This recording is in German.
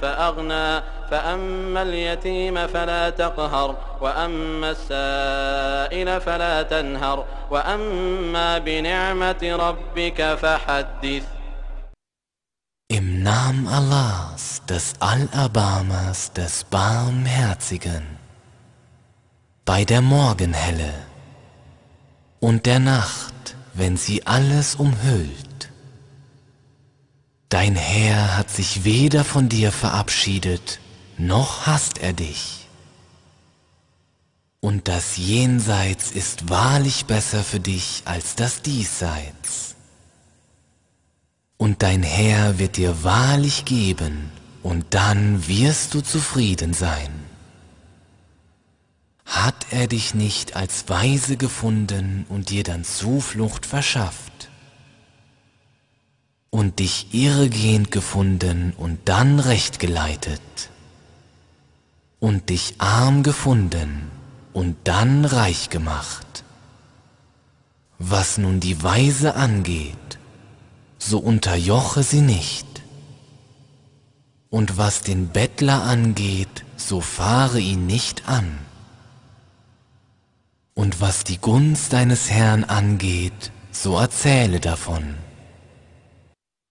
فأغنى فأما اليتيم فلا تقهر وأما السائل فلا تنهر وأما بنعمة ربك فحدث Im Namen Allahs, des Allerbarmers, des Barmherzigen, bei der Morgenhelle und der Nacht, wenn sie alles umhüllt. Dein Herr hat sich weder von dir verabschiedet, noch hasst er dich. Und das Jenseits ist wahrlich besser für dich als das Diesseits. Und dein Herr wird dir wahrlich geben, und dann wirst du zufrieden sein. Hat er dich nicht als weise gefunden und dir dann Zuflucht verschafft? Und dich irregehend gefunden und dann recht geleitet? Und dich arm gefunden und dann reich gemacht? Was nun die Weise angeht, so unterjoche sie nicht. Und was den Bettler angeht, so fahre ihn nicht an. Und was die Gunst deines Herrn angeht, so erzähle davon.